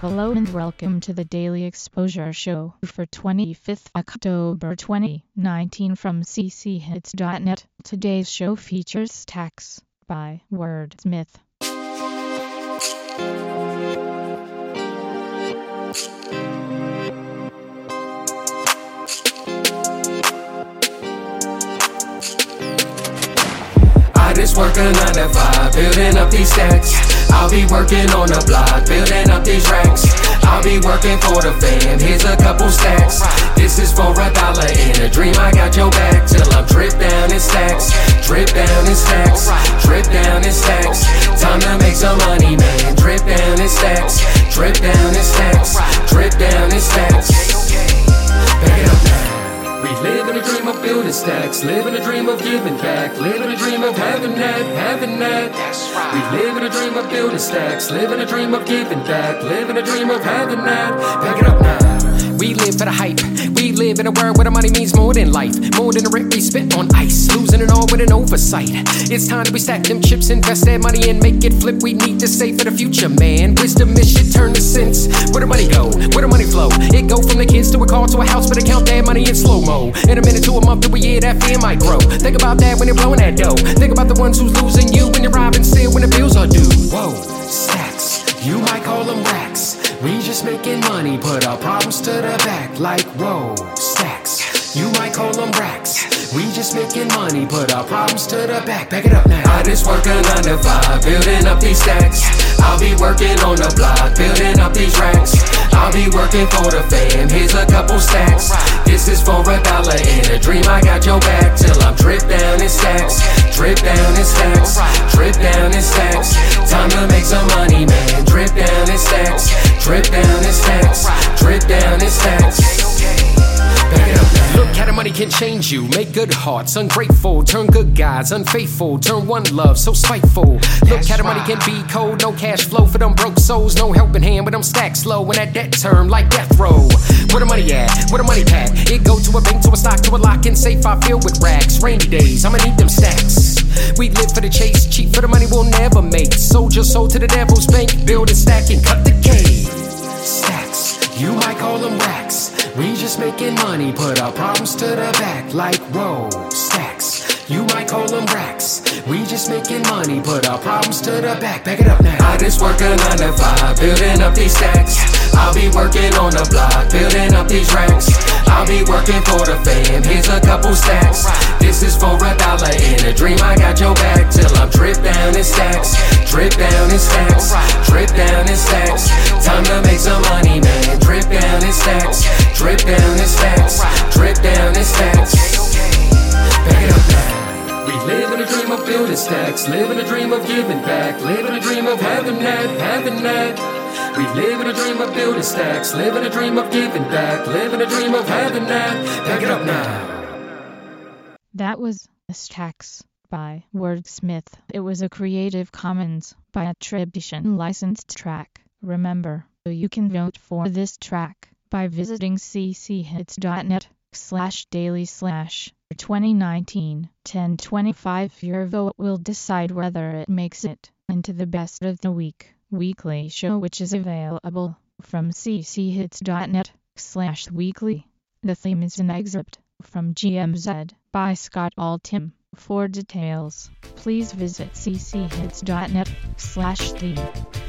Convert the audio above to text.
Hello and welcome to the Daily Exposure Show for 25th October 2019 from cchits.net. Today's show features Tax by Wordsmith. I just work a 9 to 5, building up these stacks. I'll be working on the block, building up these racks. I'll be working for the fam, here's a couple stacks. This is for a dollar in a dream, I got your back. Till I'm drip down in stacks, drip down in stacks, drip down in stacks. Time to make some money, man. Drip down in stacks, drip down in stacks, drip down in stacks. It up. We live in a dream of building stacks, living in a dream of giving back, living in a dream of having that, having that. We live in a dream of building stacks, live in a dream of giving back, live in a dream of having that. Back it up now. We live for the hype. Live in a world where the money means more than life. More than the rent we spent on ice. Losing it all with an oversight. It's time to we stack them chips, invest that money and make it flip. We need to save for the future, man. Wisdom is shit turn to sense. Where the money go? Where the money flow? It go from the kids to a car to a house, but they count that money in slow mo. In a minute to a month to a year, that fear might grow. Think about that when you're blowing that dough. Think about the ones who's losing you when you're robbing still when the bills are due. Whoa, call them racks. We just making money, put our problems to the back. Like, whoa, stacks. You might call them racks. We just making money, put our problems to the back. Back it up now. I just work a 9 to 5, building up these stacks. I'll be working on the block, building up these racks. I'll be working for the fam, here's a couple stacks. This is for a dollar in a dream, I got your back. Till I'm drip down in stacks, drip down in stacks, drip down in stacks. Now. Look how the money can change you. Make good hearts ungrateful. Turn good guys unfaithful. Turn one love so spiteful. Look how the money can be cold. No cash flow for them broke souls. No helping hand with them stacks low. And that debt term like death row. Where the money at? Where the money pack? It go to a bank, to a stock, to a lock and safe. I fill with racks. Rainy days, I'ma need them stacks. We live for the chase. Cheap for the money we'll never make. Soldier sold to the devil's bank. Build and stack and cut the cake. Making money, put our problems to the back. Like, whoa, stacks. You might call them racks. We just making money, put our problems to the back. Back it up now. I just work a 9 to 5, building up these stacks. I'll be working on the block, building up these racks. I'll be working for the fam, here's a couple stacks. This is for a dollar in a dream, I got your back. Till I'm drip down in stacks, drip down in stacks, drip down in stacks. Time to make some money, man. Drip down in stacks, drip down stacks, drip down stacks. Back it up now. We live in a dream of building stacks, live in a dream of giving back, live in a dream of having that, having that. We live in a dream of building stacks, live in a dream of giving back, live in a dream of having that. Back it up now. That was Tax by Wordsmith. It was a Creative Commons by attribution licensed track. Remember, you can vote for this track by visiting cchits.net slash daily slash 2019 1025. Your vote will decide whether it makes it into the best of the week weekly show which is available from cchits.net slash weekly. The theme is an excerpt from GMZ by Scott Altham. For details, please visit cchits.net slash theme.